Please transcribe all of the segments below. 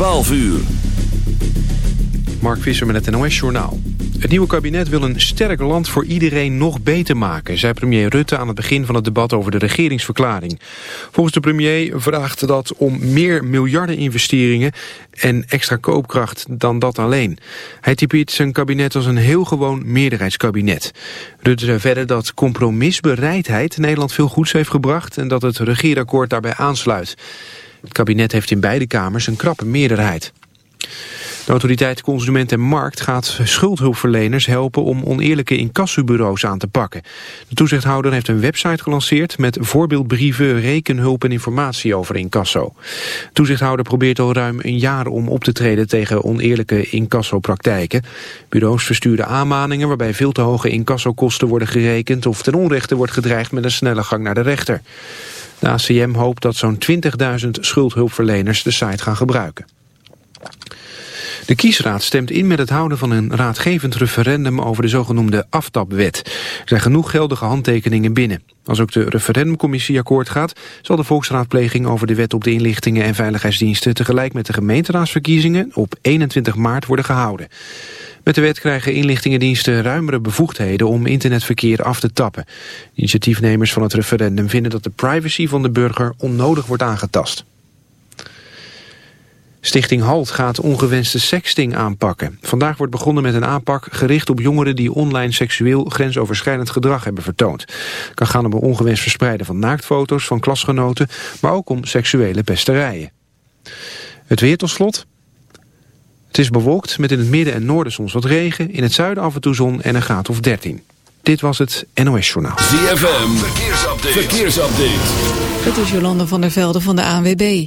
12 uur. Mark Visser met het NOS Journaal. Het nieuwe kabinet wil een sterk land voor iedereen nog beter maken... zei premier Rutte aan het begin van het debat over de regeringsverklaring. Volgens de premier vraagt dat om meer miljarden investeringen... en extra koopkracht dan dat alleen. Hij typeert zijn kabinet als een heel gewoon meerderheidskabinet. Rutte zei verder dat compromisbereidheid Nederland veel goeds heeft gebracht... en dat het regeerakkoord daarbij aansluit. Het kabinet heeft in beide kamers een krappe meerderheid. De autoriteit Consument en Markt gaat schuldhulpverleners helpen om oneerlijke incassobureaus aan te pakken. De toezichthouder heeft een website gelanceerd met voorbeeldbrieven, rekenhulp en informatie over incasso. De toezichthouder probeert al ruim een jaar om op te treden tegen oneerlijke incassopraktijken. Bureaus versturen aanmaningen waarbij veel te hoge incassokosten worden gerekend of ten onrechte wordt gedreigd met een snelle gang naar de rechter. De ACM hoopt dat zo'n 20.000 schuldhulpverleners de site gaan gebruiken. De kiesraad stemt in met het houden van een raadgevend referendum over de zogenoemde aftapwet. Er zijn genoeg geldige handtekeningen binnen. Als ook de referendumcommissie akkoord gaat, zal de volksraadpleging over de wet op de inlichtingen en veiligheidsdiensten tegelijk met de gemeenteraadsverkiezingen op 21 maart worden gehouden. Met de wet krijgen inlichtingendiensten ruimere bevoegdheden om internetverkeer af te tappen. initiatiefnemers van het referendum vinden dat de privacy van de burger onnodig wordt aangetast. Stichting HALT gaat ongewenste sexting aanpakken. Vandaag wordt begonnen met een aanpak gericht op jongeren die online seksueel grensoverschrijdend gedrag hebben vertoond. Het kan gaan om ongewenst verspreiden van naaktfoto's van klasgenoten, maar ook om seksuele pesterijen. Het weer tot slot. Het is bewolkt met in het midden en noorden soms wat regen, in het zuiden af en toe zon en een graad of 13. Dit was het NOS Journaal. ZFM, verkeersupdate. verkeersupdate. Het is Jolande van der Velde van de ANWB.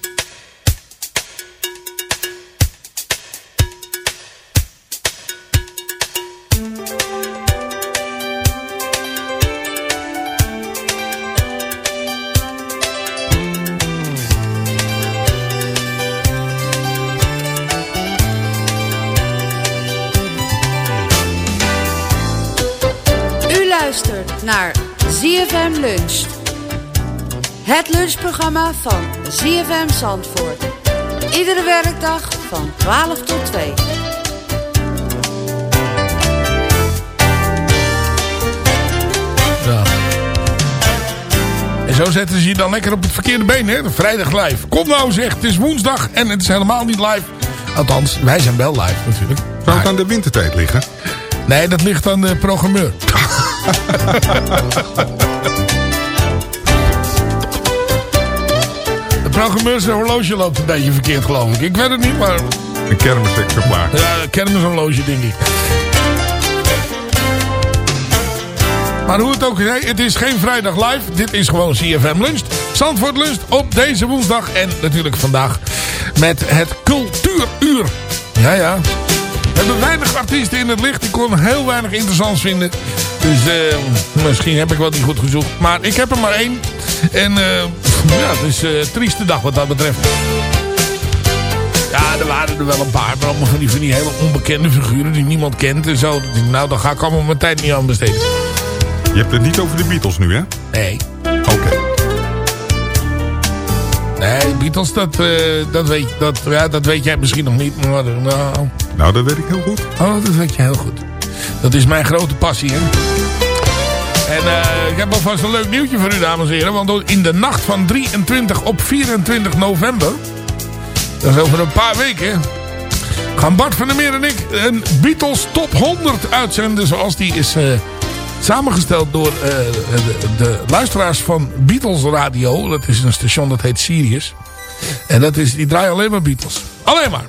ZFM Lunch. Het lunchprogramma van ZFM Zandvoort. Iedere werkdag van 12 tot 2. Ja. En zo zetten ze je dan lekker op het verkeerde been, hè? Vrijdag live. Kom nou zeg, het is woensdag en het is helemaal niet live. Althans, wij zijn wel live natuurlijk. Zou het aan de wintertijd liggen? Nee, dat ligt aan de programmeur. programmeur zijn horloge loopt een beetje verkeerd, geloof ik. Ik weet het niet, maar... Een kermisexemplaar. Ja, kermishorloge, denk ik. Maar hoe het ook is, het is geen vrijdag live. Dit is gewoon CFM Lunch. Zandvoort Lunch op deze woensdag. En natuurlijk vandaag met het Cultuuruur. Ja, ja. We hebben weinig artiesten in het licht. Ik kon heel weinig interessants vinden. Dus eh, misschien heb ik wat niet goed gezocht. Maar ik heb er maar één. En eh, ja, het is eh, een trieste dag wat dat betreft. Ja, er waren er wel een paar. Maar allemaal van die, van die hele onbekende figuren die niemand kent en zo. Nou, daar ga ik allemaal mijn tijd niet aan besteden. Je hebt het niet over de Beatles nu, hè? Nee. Oké. Nee, Beatles, dat, eh, dat, weet, dat, ja, dat weet jij misschien nog niet. Maar, eh, nou, Nou, dat weet ik heel goed. oh, dat weet je heel goed. Dat is mijn grote passie, hè. Ik heb alvast een leuk nieuwtje voor u, dames en heren. Want in de nacht van 23 op 24 november... Dat is over een paar weken... gaan Bart van der Meer en ik een Beatles Top 100 uitzenden... zoals die is eh, samengesteld door eh, de, luisteraars van Beatles Radio. Dat is een station dat heet Sirius. En dat is, die draaien alleen maar Beatles. Alleen maar.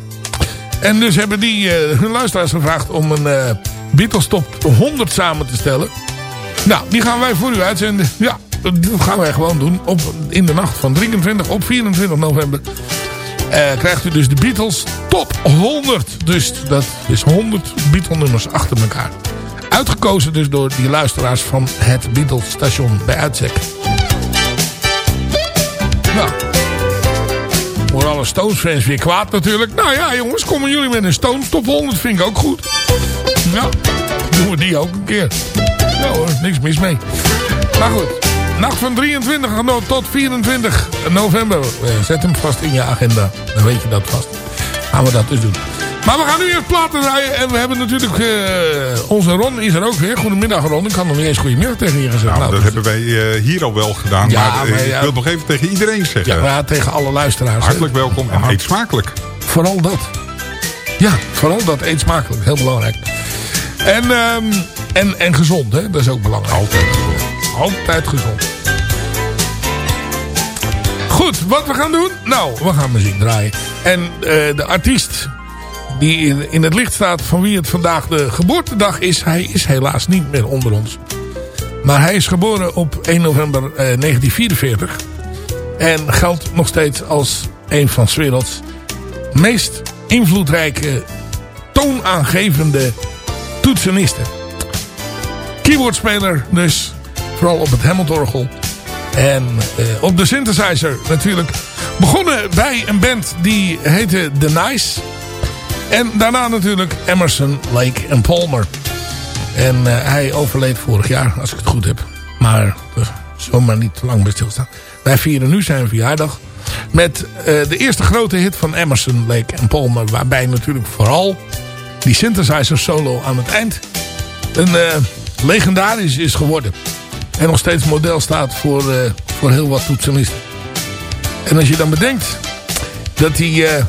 En dus hebben die eh, hun luisteraars gevraagd om een Beatles Top 100 samen te stellen. Nou, die gaan wij voor u uitzenden. Ja, dat gaan wij gewoon doen. Op, in de nacht van 23 op 24 november. eh, krijgt u dus de Beatles Top 100. Dus dat is 100 Beatle nummers achter elkaar. Uitgekozen dus door die luisteraars van het Beatles station bij Uitzek. Nou, voor alle Stones fans weer kwaad natuurlijk. Nou ja jongens, komen jullie met een Stones top 100 vind ik ook goed. Ja, we die ook een keer. Ja hoor, niks mis mee. Maar goed, nacht van 23 tot 24 november. Eh, Zet hem vast in je agenda. Dan weet je dat vast. Gaan we dat dus doen. Maar we gaan nu eerst platen draaien. En we hebben natuurlijk... eh, onze Ron is er ook weer. Goedemiddag Ron. Ik kan nog niet eens goedemiddag tegen je gezegd. Nou, Nou, dat dus- hebben wij eh, hier al wel gedaan. Ja, maar, maar ja. ik wil nog even tegen iedereen zeggen. ja, maar tegen alle luisteraars. Hartelijk welkom en eet smakelijk. Vooral dat. Ja, vooral dat. Eet smakelijk. Heel belangrijk. En, ehm, en, en gezond, hè. Dat is ook belangrijk. Altijd gezond. Altijd gezond. Goed, wat we gaan doen? Nou, we gaan muziek draaien. En eh, de artiest die in, in het licht staat van wie het vandaag de geboortedag is... hij is helaas niet meer onder ons. Maar hij is geboren op 1 november eh, 1944. En geldt nog steeds als een van 's werelds meest invloedrijke, toonaangevende toetsenisten. Keyboardspeler dus, vooral op het Hammondorgel. En eh, op de synthesizer natuurlijk. Begonnen bij een band die heette The Nice. En daarna natuurlijk Emerson, Lake en Palmer. En eh, hij overleed vorig jaar, als ik het goed heb. Maar uh, zomaar niet te lang bij stilstaan. Wij vieren nu zijn verjaardag. Met eh, de eerste grote hit van Emerson, Lake en Palmer. Waarbij natuurlijk vooral die synthesizer solo aan het eind een eh, legendarisch is geworden. En nog steeds model staat voor, eh, voor heel wat toetsenisten. En als je dan bedenkt dat hij eh,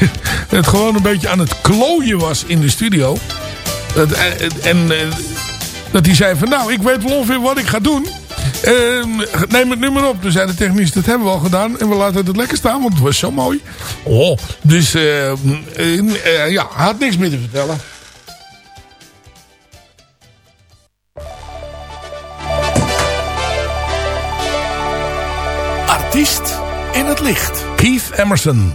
het gewoon een beetje aan het klooien was in de studio. Dat, en dat hij zei van nou, ik weet wel ongeveer wat ik ga doen. Ehm, neem het nummer op. Toen zei de technisch, dat hebben we al gedaan. En we laten het lekker staan, want het was zo mooi. Oh, dus eh, eh, ja, had niks meer te vertellen. Artiest in het licht. Keith Emerson.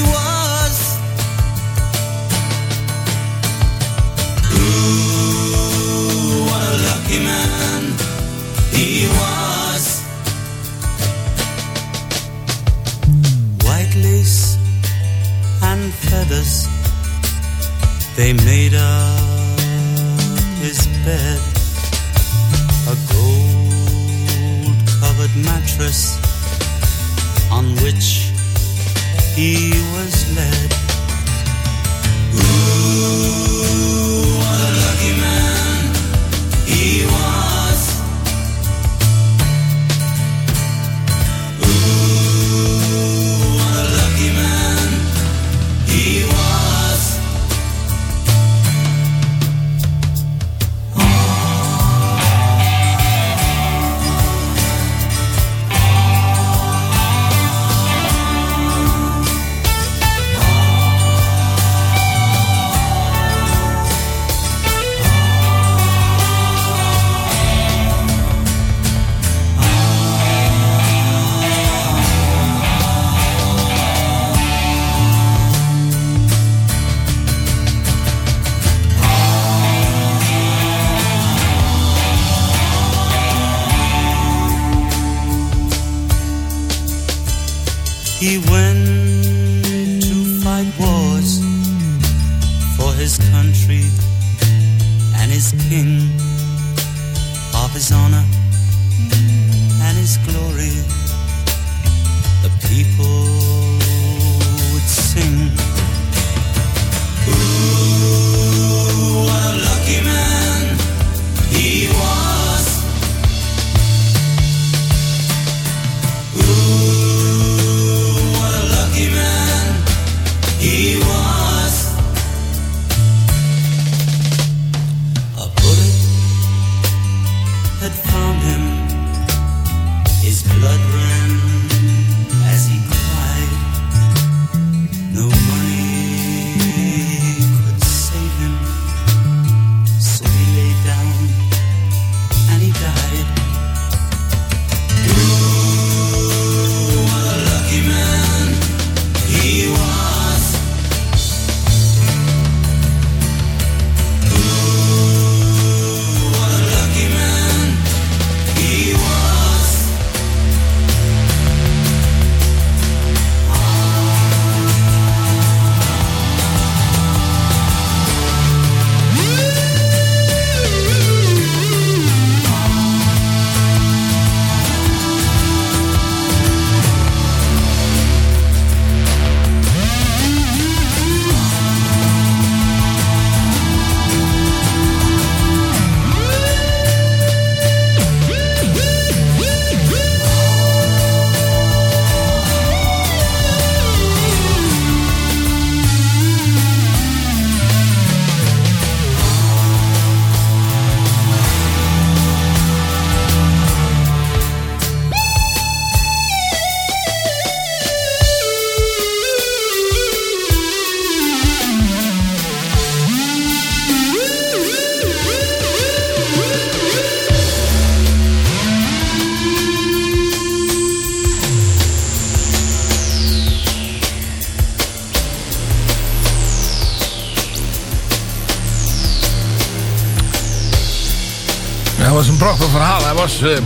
dat was een prachtig verhaal. Hij was... eh,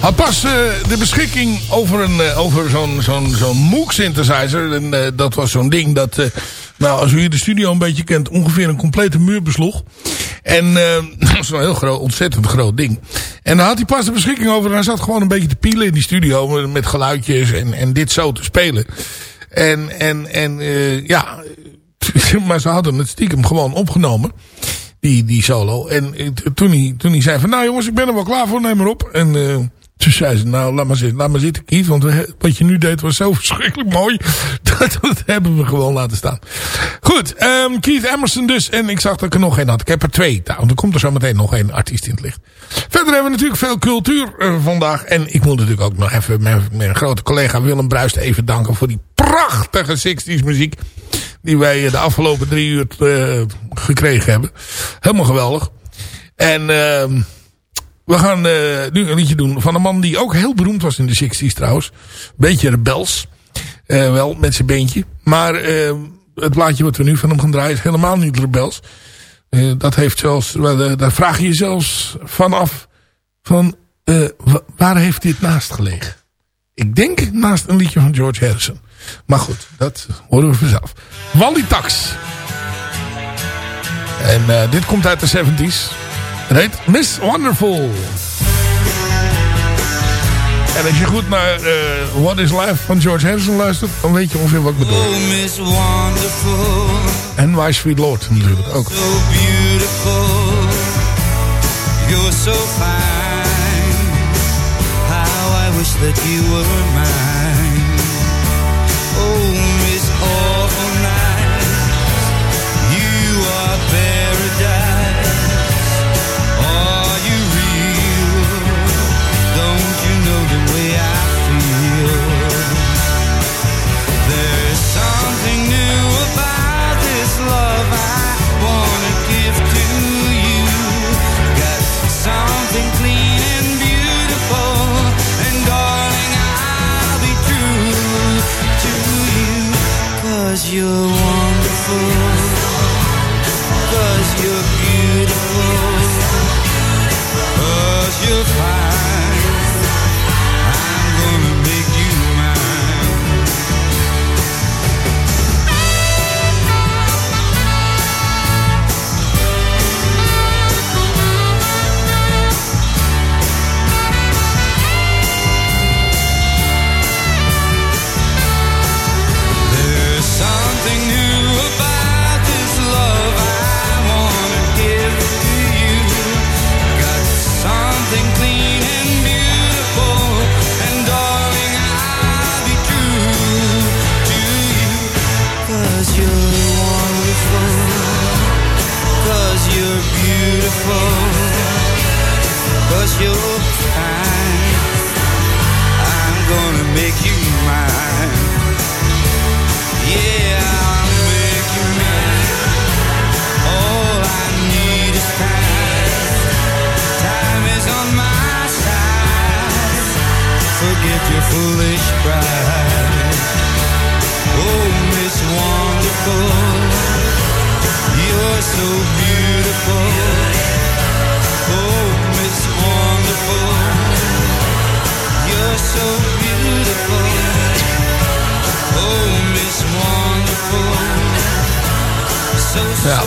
had pas eh, de beschikking over, een, eh, over zo'n zo'n zo'n Moog synthesizer. En dat was zo'n ding dat, nou, als u hier de studio een beetje kent, ongeveer een complete muur besloeg. En dat was een heel groot, ontzettend groot ding. En daar had hij pas de beschikking over. En hij zat gewoon een beetje te pielen in die studio met, geluidjes en, en dit zo te spelen. En, en, en ja, maar ze hadden het stiekem gewoon opgenomen. Die, die solo. En eh, toen hij, toen hij zei van, nou jongens, ik ben er wel klaar voor, neem maar op. En eh, toen zei ze, nou laat maar zitten, laat maar zitten Keith. Want we- wat je nu deed was zo verschrikkelijk mooi. Dat, dat hebben we gewoon laten staan. Goed, ehm, Keith Emerson dus. En ik zag dat ik er nog één had. Ik heb er twee. Nou, er komt er zo meteen nog één artiest in het licht. Verder hebben we natuurlijk veel cultuur eh, vandaag. En ik moet natuurlijk ook nog even mijn, mijn grote collega Willem Bruist even danken voor die prachtige 60s muziek die wij de afgelopen drie uur eh, gekregen hebben. Helemaal geweldig. En ehm we gaan eh, nu een liedje doen van een man die ook heel beroemd was in de 60s trouwens. Beetje rebels. Eh, wel, met zijn beentje. Maar eh, het plaatje wat we nu van hem gaan draaien is helemaal niet rebels. Dat heeft zelfs, daar vraag je je zelfs vanaf van eh, wa- waar heeft dit naast gelegen? Ik denk naast een liedje van George Harrison. Maar goed, dat horen we vanzelf. Wally Tax. En eh, dit komt uit de 70s. Het heet Miss Wonderful. En als je goed naar eh, What is Life van George Harrison luistert... dan weet je ongeveer wat ik bedoel. Oh, Miss Wonderful, En My Sweet Lord natuurlijk ook. so beautiful. You're so fine. How I wish that you were mine.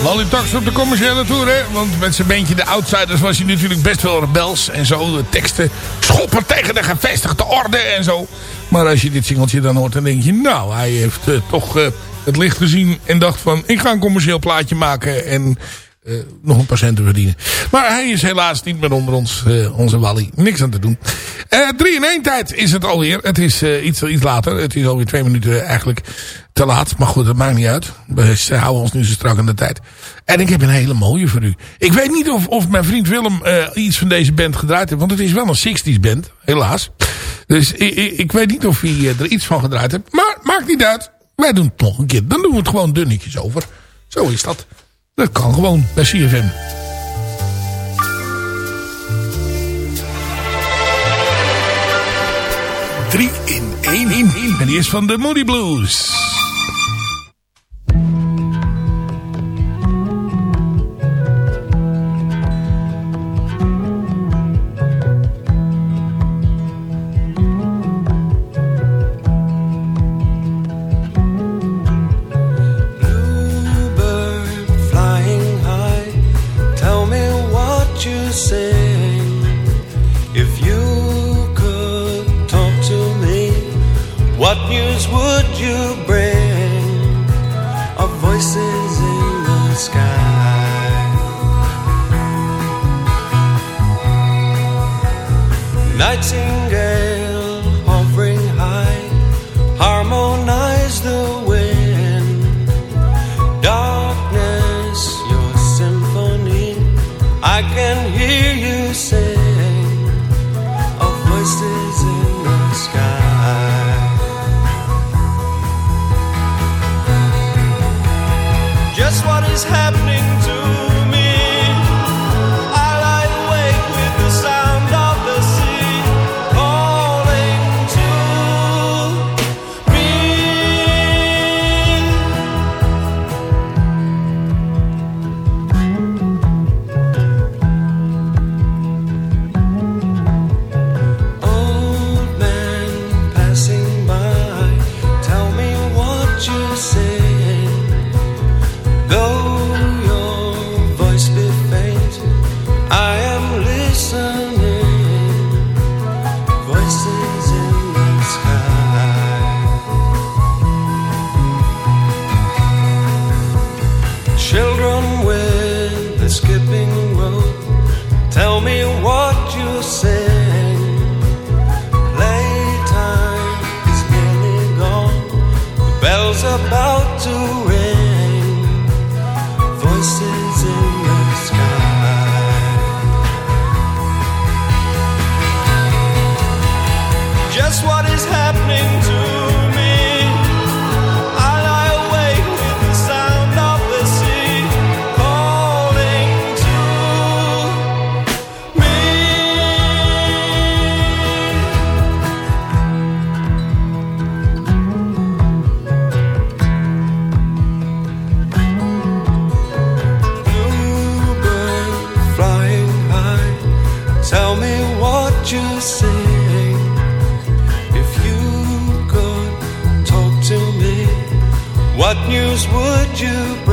Ja, Lolly Talks op de commerciële tour, hè. Want met zijn bandje De Outsiders was hij natuurlijk best wel rebels. En zo, de teksten schoppen tegen de gevestigde orde en zo. Maar als je dit singeltje dan hoort, dan denk je... Nou, hij heeft eh, toch eh, het licht gezien en dacht van... Ik ga een commercieel plaatje maken en eh, nog een paar centen verdienen. Maar hij is helaas niet meer onder ons, eh, onze Wally. Niks aan te doen. Eh 3 in 1 tijd is het alweer. Het is eh, iets, iets later. Het is alweer twee minuten eigenlijk te laat. Maar goed, dat maakt niet uit. We houden ons nu zo strak aan de tijd. En ik heb een hele mooie voor u. Ik weet niet of, of mijn vriend Willem eh, iets van deze band gedraaid heeft. Want het is wel een 60s band, helaas. Dus ik, ik, ik weet niet of hij eh, er iets van gedraaid heeft. Maar maakt niet uit. Wij doen het nog een keer. Dan doen we het gewoon dunnetjes over. Zo is dat. Dat kan gewoon bij CFM. Drie in één in. En die is van de Moody Blues. You would you bring?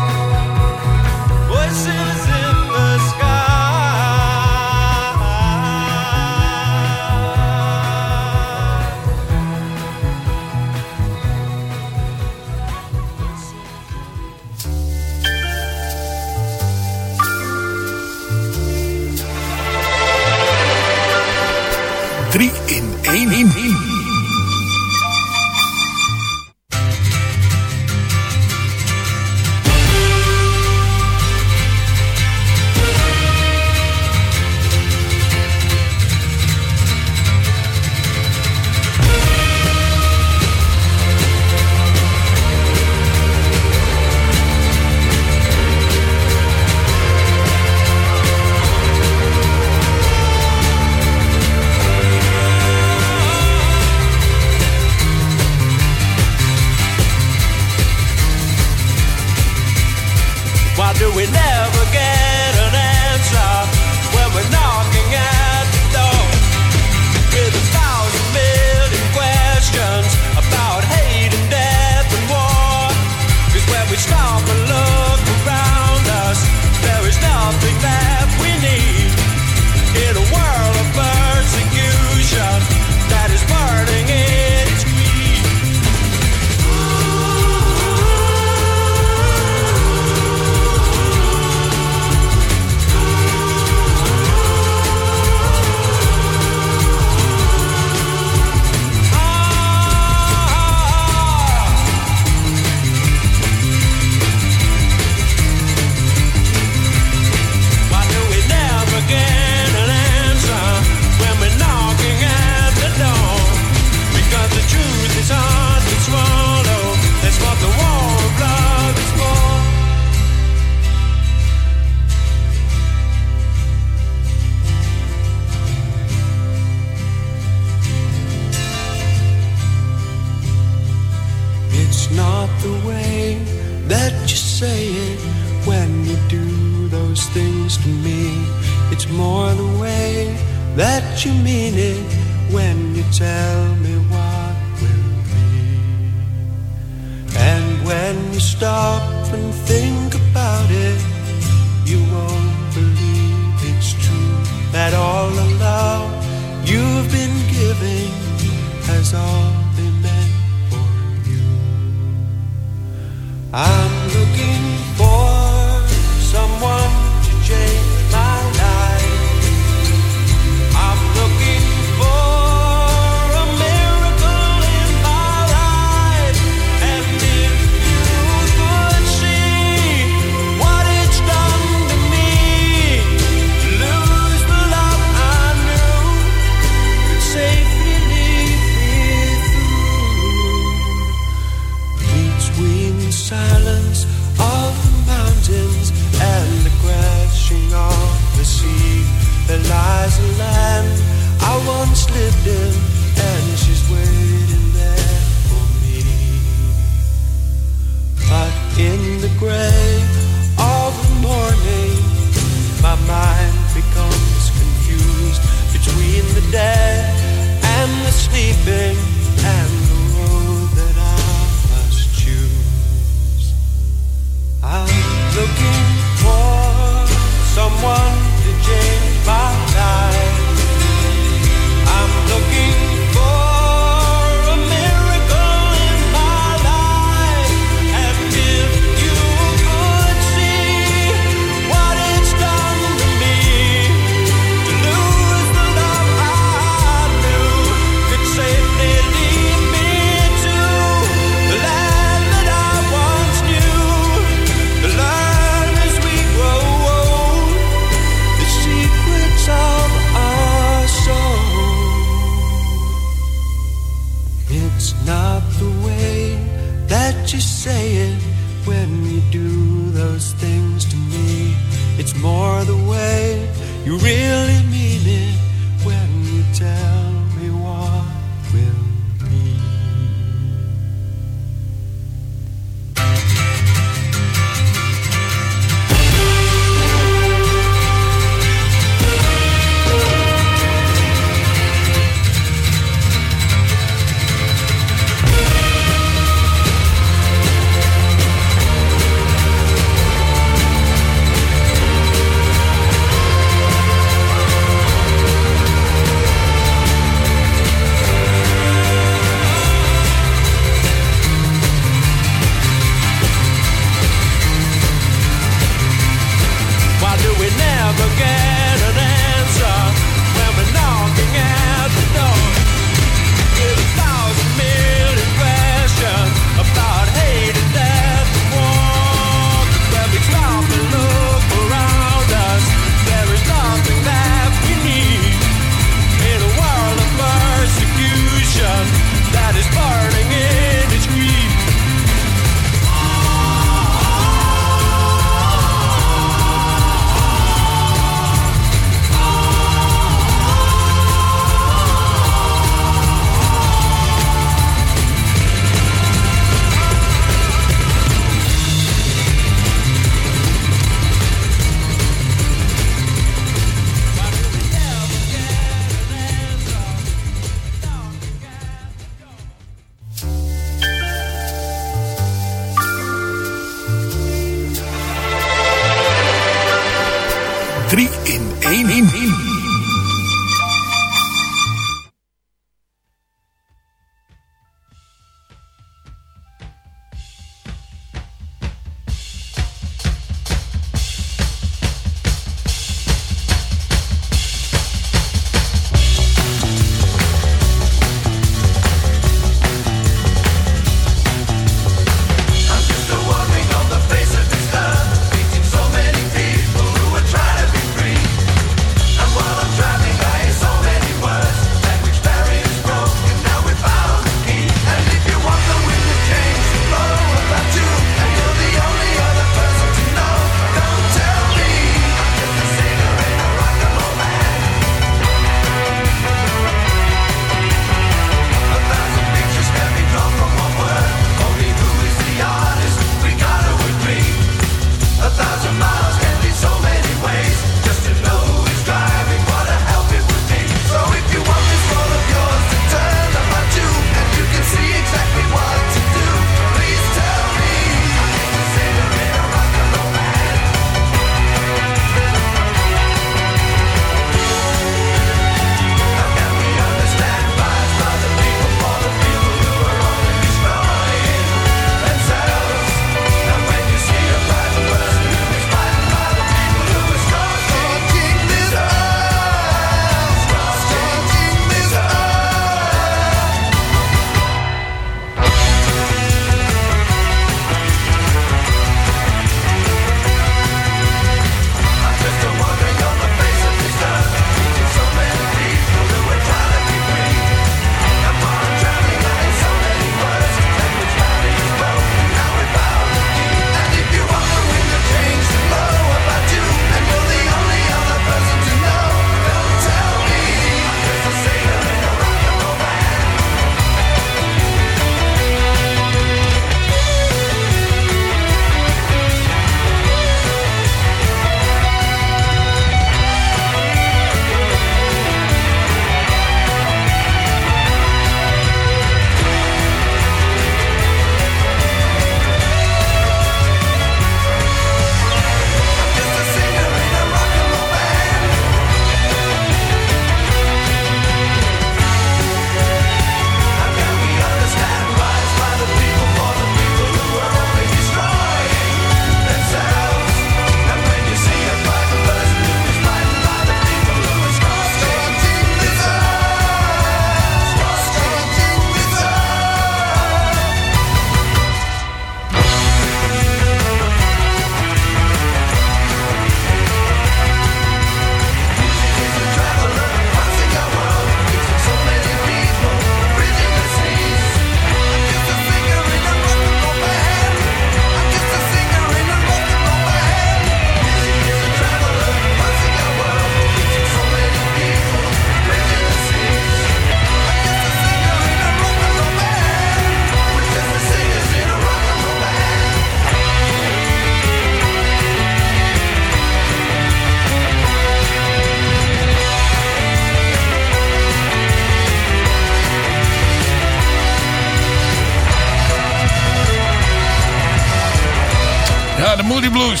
Moody Blues.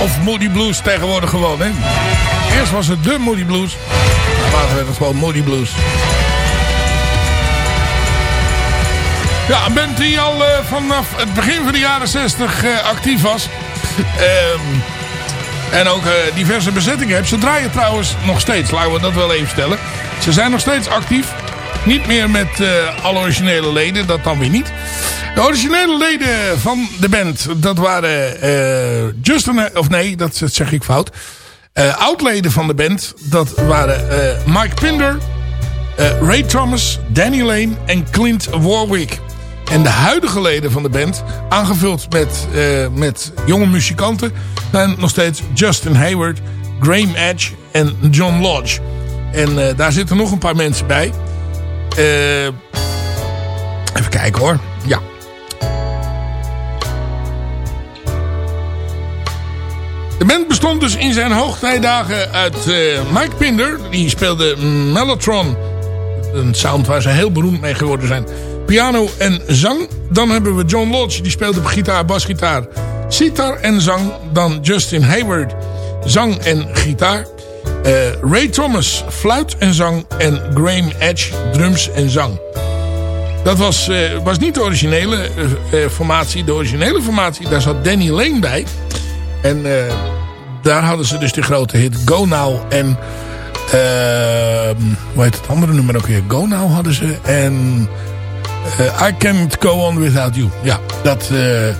Of Moody Blues tegenwoordig gewoon, hè. Eerst was het de Moody Blues. Maar later werd het gewoon Moody Blues. Ja, een band die al eh, vanaf het begin van de jaren 60 eh, actief was. Ehm, en ook eh, diverse bezettingen heeft. Ze draaien trouwens nog steeds, laten we dat wel even stellen. Ze zijn nog steeds actief. Niet meer met alle originele leden, dat dan weer niet. De originele leden van de band, dat waren eh, Justin, of nee, dat zeg ik fout. Eh oudleden van de band, dat waren eh, Mike Pinder, eh, Ray Thomas, Danny Lane en Clint Warwick. En de huidige leden van de band, aangevuld met, eh, met jonge muzikanten, zijn nog steeds Justin Hayward, Graham Edge en John Lodge. En eh, daar zitten nog een paar mensen bij. Eh, even kijken hoor. Ja. De band bestond dus in zijn hoogtijdagen uit eh, Mike Pinder. Die speelde Mellotron. Een sound waar ze heel beroemd mee geworden zijn. Piano en zang. Dan hebben we John Lodge. Die speelde op gitaar, basgitaar, sitar en zang. Dan Justin Hayward zang en gitaar. Eh, Ray Thomas, fluit en zang. En Graham Edge, drums en zang. Dat was, eh, was niet de originele formatie. De originele formatie, daar zat Danny Lane bij. En eh, daar hadden ze dus de grote hit Go Now. En ehm hoe heet het andere nummer ook weer? Go Now hadden ze. En eh, I Can't Go On Without You. Ja, dat, eh,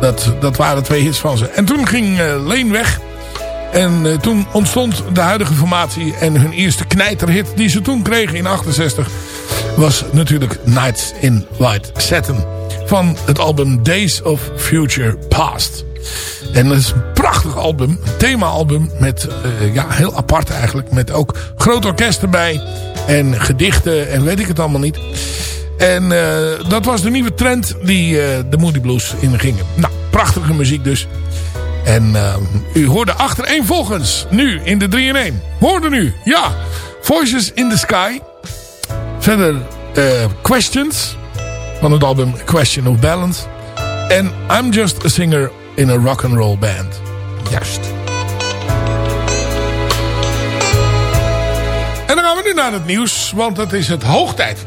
dat, dat waren twee hits van ze. En toen ging Lane weg. En toen ontstond de huidige formatie. En hun eerste knijterhit die ze toen kregen in 68 was natuurlijk Nights in White Satin. Van het album Days of Future Past. En dat is een prachtig album. Een thema-album met, eh, ja, heel apart eigenlijk. Met ook groot orkest erbij. En gedichten en weet ik het allemaal niet. En eh, dat was de nieuwe trend die eh, de Moody Blues ingingen. Nou, prachtige muziek dus. En u hoorde achtereenvolgens nu in de 3 in 1. Hoorde nu, ja. Voices in the Sky. Verder Questions van het album Question of Balance. En I'm Just a Singer in a Rock and Roll Band. Juist. En dan gaan we nu naar het nieuws, want dat is het hoogtijd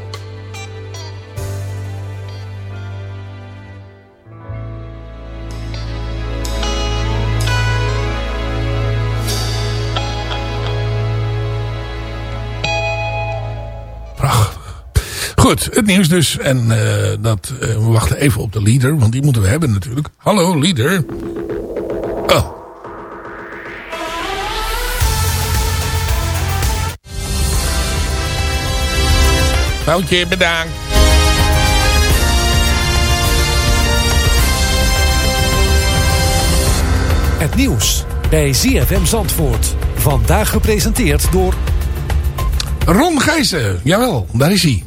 Goed, het nieuws dus. En eh, dat, eh, we wachten even op de leader, want die moeten we hebben natuurlijk. Hallo, leader. Oh. Foutje, bedankt. Het nieuws bij ZFM Zandvoort. Vandaag gepresenteerd door... Ron Gijzen, jawel, daar is hij.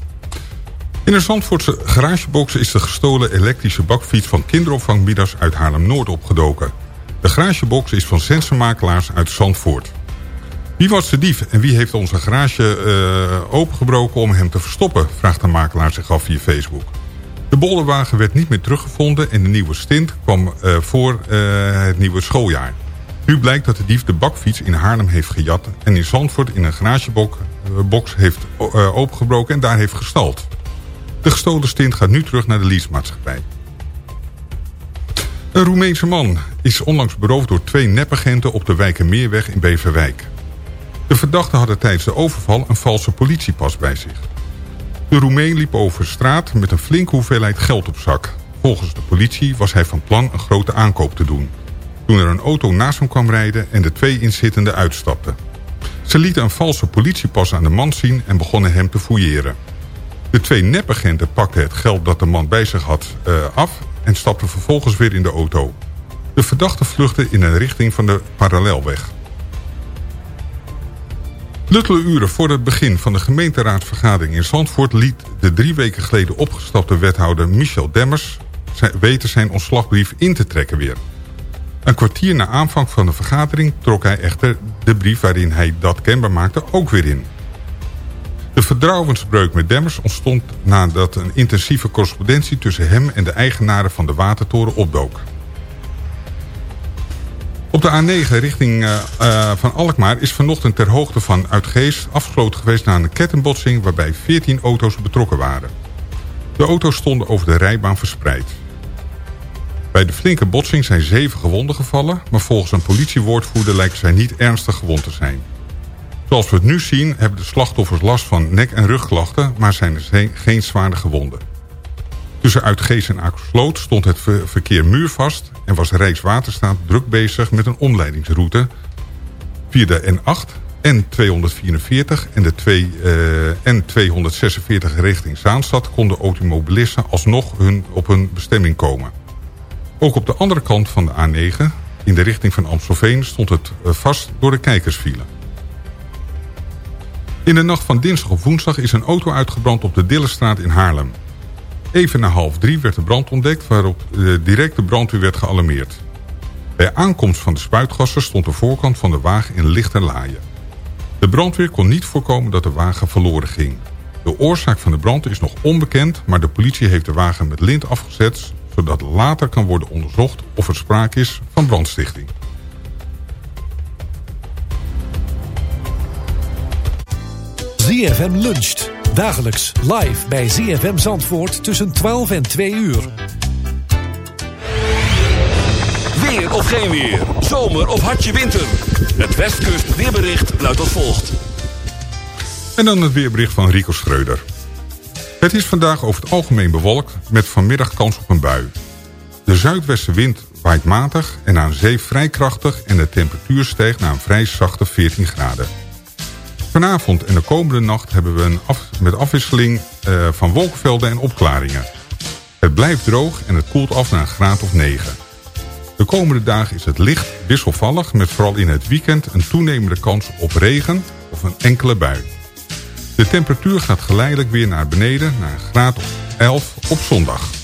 In een Zandvoortse garagebox is de gestolen elektrische bakfiets van kinderopvangbieders uit Haarlem-Noord opgedoken. De garagebox is van sensormakelaars uit Zandvoort. Wie was de dief en wie heeft onze garage eh, opengebroken om hem te verstoppen, vraagt de makelaar zich af via Facebook. De bolderwagen werd niet meer teruggevonden en de nieuwe stint kwam eh, voor eh, het nieuwe schooljaar. Nu blijkt dat de dief de bakfiets in Haarlem heeft gejat en in Zandvoort in een garagebox box heeft opengebroken en daar heeft gestald. De gestolen stint gaat nu terug naar de leasemaatschappij. Een Roemeense man is onlangs beroofd door twee nepagenten op de Wijkermeerweg in Beverwijk. De verdachten hadden tijdens de overval een valse politiepas bij zich. De Roemeen liep over straat met een flinke hoeveelheid geld op zak. Volgens de politie was hij van plan een grote aankoop te doen. Toen er een auto naast hem kwam rijden en de twee inzittenden uitstapten. Ze lieten een valse politiepas aan de man zien en begonnen hem te fouilleren. De twee nepagenten pakten het geld dat de man bij zich had eh, af en stapten vervolgens weer in de auto. De verdachte vluchtte in een richting van de parallelweg. Luttele uren voor het begin van de gemeenteraadsvergadering in Zandvoort... liet de drie weken geleden opgestapte wethouder Michel Demmers... weten zijn ontslagbrief in te trekken weer. Een kwartier na aanvang van de vergadering trok hij echter de brief... waarin hij dat kenbaar maakte ook weer in. De vertrouwensbreuk met Demmers ontstond nadat een intensieve correspondentie... tussen hem en de eigenaren van de watertoren opdook. Op de A9 richting eh, eh, van Alkmaar is vanochtend ter hoogte van Uitgeest afgesloten geweest na een kettenbotsing waarbij 14 auto's betrokken waren. De auto's stonden over de rijbaan verspreid. Bij de flinke botsing zijn zeven gewonden gevallen, maar volgens een politiewoordvoerder lijken zij niet ernstig gewond te zijn. Zoals we het nu zien hebben de slachtoffers last van nek- en rugklachten, maar zijn er geen- zware gewonden. Tussen Uitgeest en Akersloot stond het ver- verkeer muurvast... en was Rijkswaterstaat druk bezig met een omleidingsroute... via de N8, N244 en de twee, eh, N246 richting Zaanstad... konden automobilisten alsnog hun, op hun bestemming komen. Ook op de andere kant van de A9, in de richting van Amstelveen... stond het eh, vast door de kijkersfile. In de nacht van dinsdag op woensdag is een auto uitgebrand op de Dillenstraat in Haarlem. Even na half drie werd de brand ontdekt waarop eh, direct de brandweer werd gealarmeerd. Bij aankomst van de spuitgassen stond de voorkant van de wagen in lichte laaien. De brandweer kon niet voorkomen dat de wagen verloren ging. De oorzaak van de brand is nog onbekend, maar de politie heeft de wagen met lint afgezet... zodat later kan worden onderzocht of er sprake is van brandstichting. ZFM luncht. Dagelijks live bij ZFM Zandvoort tussen 12 en 2 uur. Weer of geen weer. Zomer of hartje winter. Het Westkust weerbericht luidt als volgt. En dan het weerbericht van Rico Schreuder. Het is vandaag over het algemeen bewolkt met vanmiddag kans op een bui. De zuidwestenwind waait matig en aan zee vrij krachtig... en de temperatuur stijgt naar een vrij zachte 14 graden. Vanavond en de komende nacht hebben we een met afwisseling eh, van wolkenvelden en opklaringen. Het blijft droog en het koelt af naar een graad of 9. De komende dagen is het licht wisselvallig... met vooral in het weekend een toenemende kans op regen of een enkele bui. De temperatuur gaat geleidelijk weer naar beneden... naar een graad of 11 op zondag.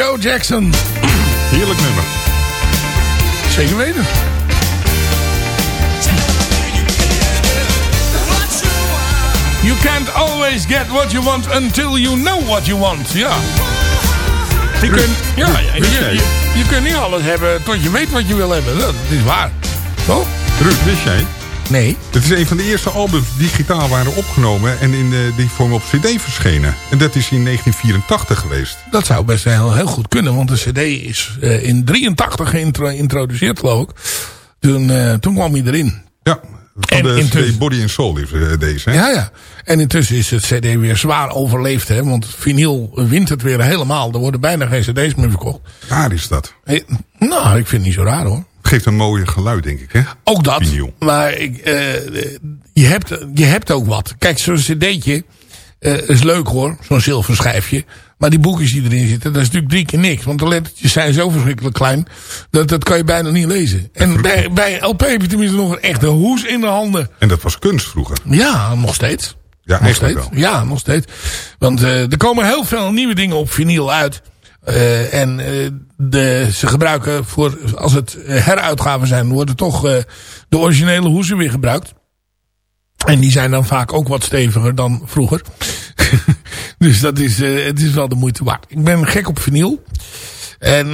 Joe Jackson. Heerlijk nummer. Zeker weten. You can't always get what you want until you know what you want. Ja. Je kunt, ja, je, je kunt niet alles hebben tot je weet wat je wil hebben. Dat is waar. Toch? Ruud, wist jij? Nee. Het is een van de eerste albums die digitaal waren opgenomen... en in de, die vorm op cd verschenen. En dat is in 1984 geweest. Dat zou best heel, heel goed kunnen. Want de cd is eh, in 83 geïntroduceerd geloof ik. Toen, eh, toen kwam hij erin. Ja, van En de intussen- CD Body and Soul is eh, deze. Hè? Ja, ja. En intussen is het cd weer zwaar overleefd. Hè? Want vinyl wint het weer helemaal. Er worden bijna geen cd's meer verkocht. Raar is dat. Eh, Nou, ik vind het niet zo raar hoor. Geeft een mooi geluid, denk ik. Hè? Ook dat. Vinyl. Maar ik, eh, je, hebt, je hebt ook wat. Kijk, zo'n cd'tje eh, is leuk hoor. Zo'n zilverschijfje. Maar die boekjes die erin zitten, dat is natuurlijk drie keer niks. Want de lettertjes zijn zo verschrikkelijk klein. Dat, dat kan je bijna niet lezen. En bij, bij LP heb je tenminste nog een echte hoes in de handen. En dat was kunst vroeger. Ja, nog steeds. Ja, nog steeds. wel. Ja, nog steeds. Want eh, er komen heel veel nieuwe dingen op vinyl uit. Eh, en eh, de, ze gebruiken voor, als het heruitgaven zijn, worden toch eh, de originele hoesen weer gebruikt. En die zijn dan vaak ook wat steviger dan vroeger. dus dat is, het is wel de moeite waard. Ik ben gek op vinyl. En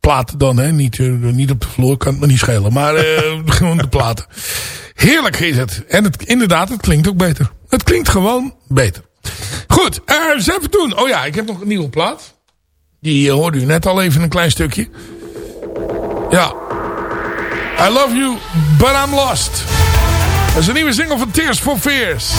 platen dan, hè. Niet, niet op de vloer, kan het me niet schelen. Maar gewoon de platen. Heerlijk is het. En inderdaad, het klinkt ook beter. Het klinkt gewoon beter. Goed, eens even doen. Oh ja, ik heb nog een nieuwe plaat. Die eh, hoorde u net al even een klein stukje. Ja. I love you, but I'm lost. Dat is een nieuwe single van Tears for Fears.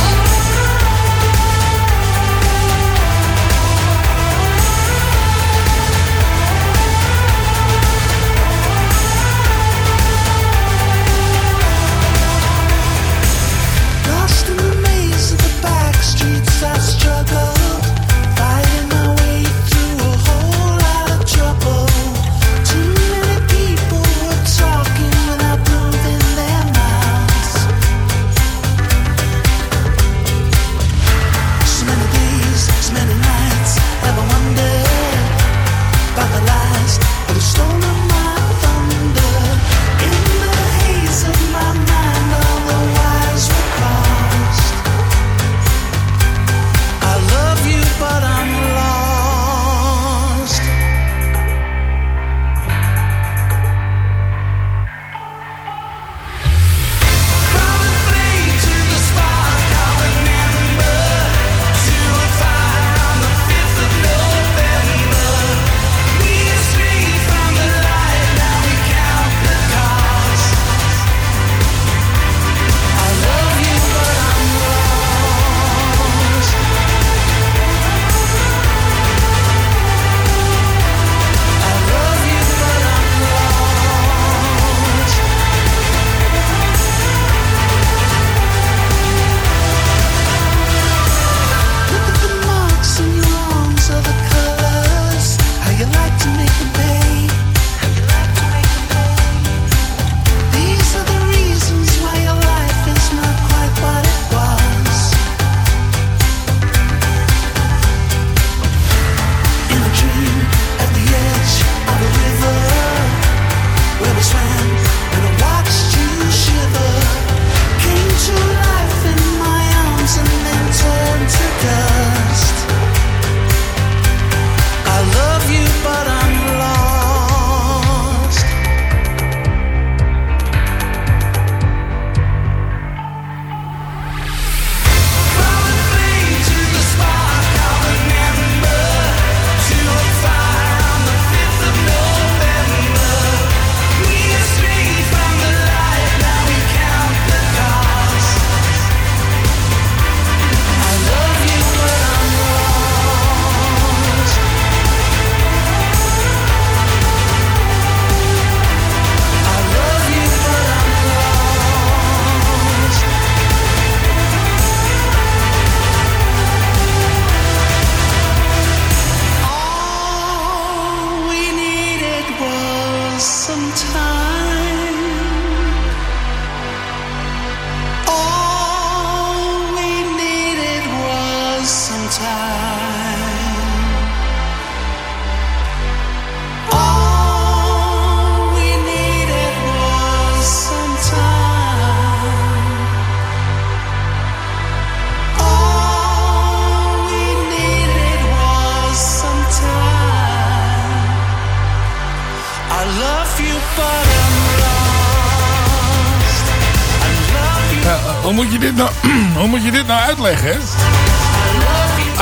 Moet je dit nou uitleggen?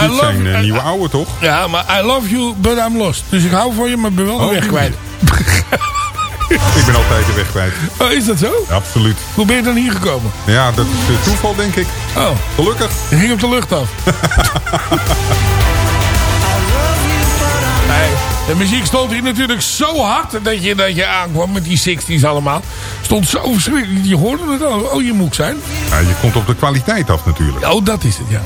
I Dit zijn eh, nieuwe oude, toch? Ja, maar I love you, but I'm lost. Dus ik hou van je, maar ben wel de Oh, weg kwijt. Ik ben altijd de weg kwijt. Oh, is dat zo? Absoluut. Hoe ben je dan hier gekomen? Ja, dat is eh, toeval, denk ik. Oh. Gelukkig. Je ging op de lucht af. de muziek stond hier natuurlijk zo hard dat je, dat je aankwam met die 60s allemaal. Stond zo verschrikkelijk. Je hoorde het al. Oh, je moet zijn. Ja, je komt op de kwaliteit af natuurlijk. Oh, dat is het, ja.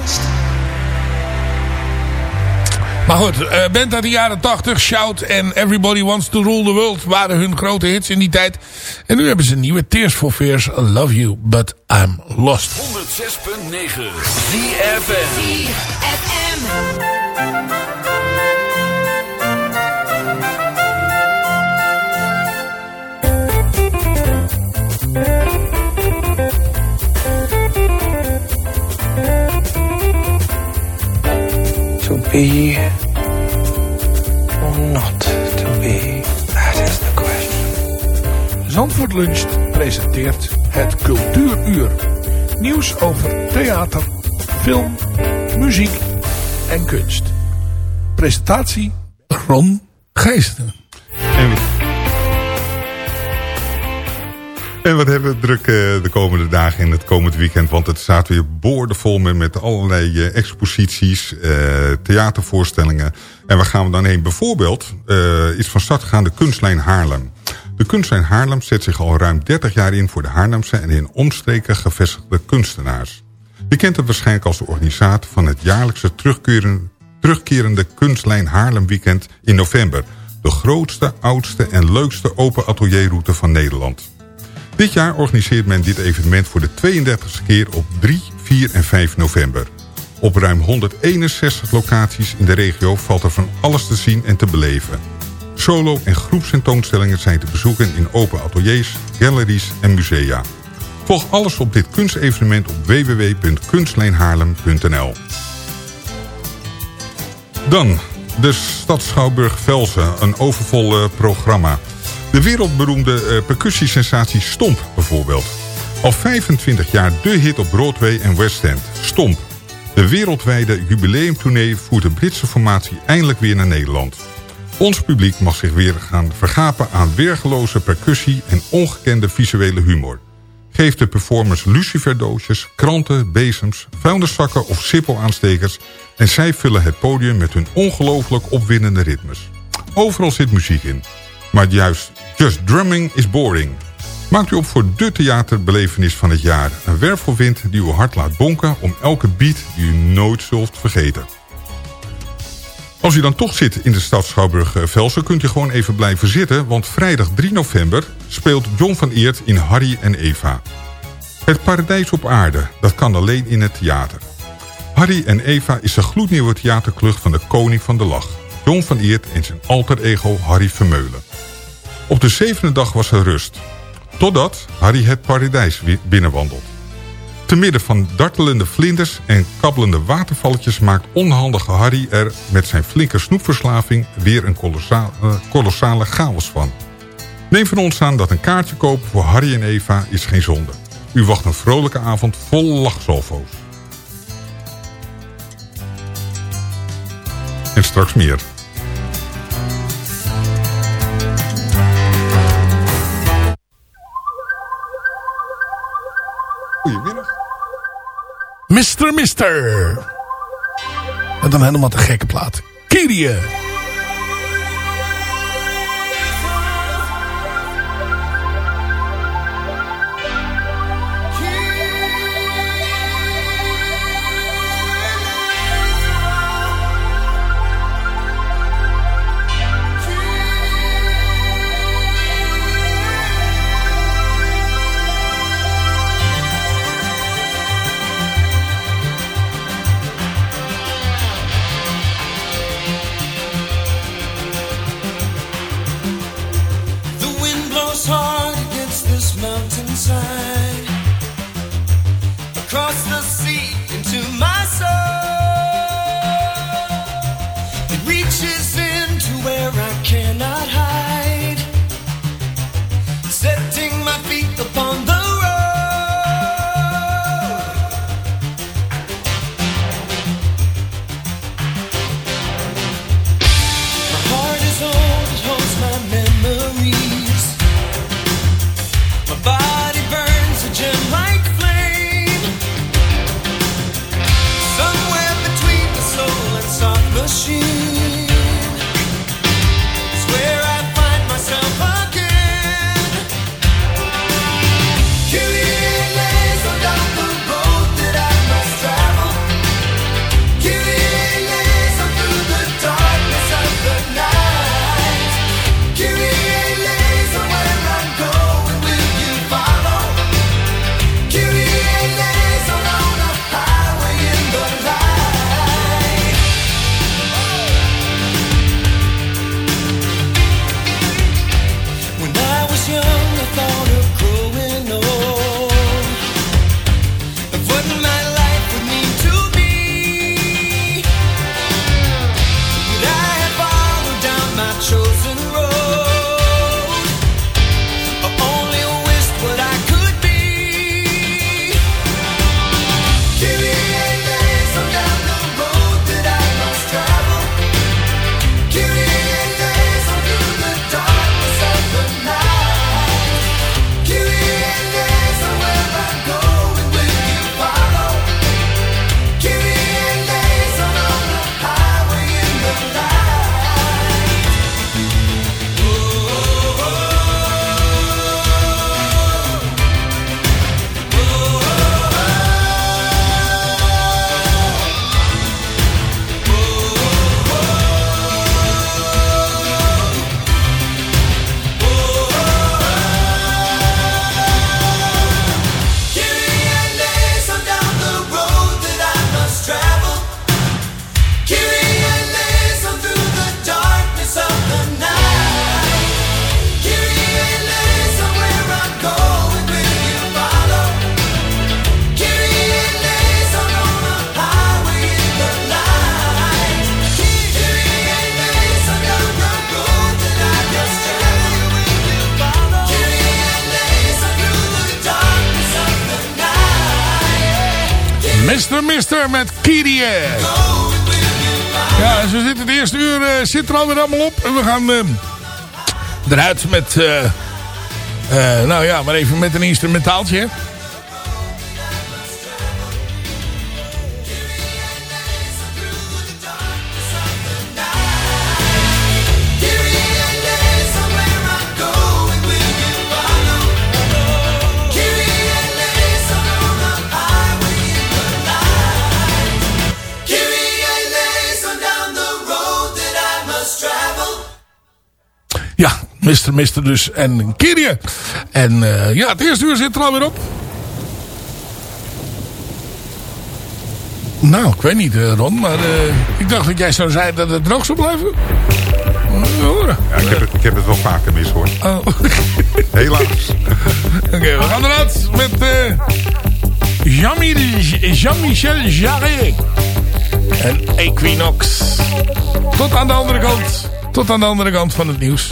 Maar goed, eh band uit de jaren 80, Shout en Everybody Wants to Rule the World waren hun grote hits in die tijd. En nu hebben ze een nieuwe Tears for Fears, Love You, But I'm Lost. 106.9 ZFM. To be or not to be, that is the question. Zandvoort Luncht presenteert het Cultuuruur. Nieuws over theater, film, muziek en kunst. Presentatie Ron Geesten. En, en wat hebben we druk eh, de komende dagen en het komend weekend. Want het staat weer boordevol met, met allerlei eh, exposities, eh, theatervoorstellingen. En waar gaan we dan heen? Bijvoorbeeld is van start gegaan de Kunstlijn Haarlem. De Kunstlijn Haarlem zet zich al ruim 30 jaar in voor de Haarlemse en in omstreken gevestigde kunstenaars. Je kent het waarschijnlijk als de organisator van het jaarlijkse terugkerende, terugkerende Kunstlijn Haarlem weekend in november. De grootste, oudste en leukste open atelierroute van Nederland. Dit jaar organiseert men dit evenement voor de 32e keer op 3, 4 en 5 november. Op ruim 161 locaties in de regio valt er van alles te zien en te beleven. Solo- en groepsentoonstellingen zijn te bezoeken in open ateliers, galleries en musea. Volg alles op dit kunstevenement op www.kunstlijnhaarlem.nl Dan de Stad Schouwburg Velsen, een overvol programma. De wereldberoemde eh, percussiesensatie Stomp bijvoorbeeld. Al 25 jaar de hit op Broadway en West End, Stomp. De wereldwijde jubileumtournee voert de Britse formatie eindelijk weer naar Nederland. Ons publiek mag zich weer gaan vergapen aan weergeloze percussie en ongekende visuele humor. Geef de performers luciferdoosjes, kranten, bezems, vuilniszakken of sippelaanstekers... en zij vullen het podium met hun ongelooflijk opwindende ritmes. Overal zit muziek in. Maar juist just drumming is boring. Maakt u op voor de theaterbelevenis van het jaar. Een wervelwind die uw hart laat bonken om elke beat die u nooit zult vergeten. Als u dan toch zit in de stad Schouwburg-Velsen... kunt u gewoon even blijven zitten... want vrijdag 3 november speelt John van Eert in Harry en Eva. Het paradijs op aarde, dat kan alleen in het theater. Harry en Eva is de gloednieuwe theaterklucht van de koning van de lach. John van Eert en zijn alter ego Harry Vermeulen. Op de zevende dag was er rust. Totdat Harry het paradijs binnenwandelt. Te midden van dartelende vlinders en kabbelende watervalletjes... maakt onhandige Harry er met zijn flinke snoepverslaving... weer een kolossale, kolossale chaos van. Neem van ons aan dat een kaartje kopen voor Harry en Eva is geen zonde. U wacht een vrolijke avond vol lachsalvo's. En straks meer. Mr. Mister. En dan helemaal te gekke plaat. Kyrie. Eerste uur eh, zit er alweer allemaal op. En we gaan eh, eruit met... eh, nou ja, maar even met een instrumentaaltje. Mr. Mister dus en Kyrie. En eh, ja, het eerste uur zit er alweer op. Nou, ik weet niet eh, Ron, maar eh, ik dacht dat jij zou zeggen dat het droog zou blijven. Uh, horen. Ja, ik, heb het, ik heb het wel vaker mis hoor. Oh. Helaas. Oké, we gaan eruit met Jean-Mi- Jean-Michel Jarre. En Equinox. Tot aan de andere kant. Tot aan de andere kant van het nieuws.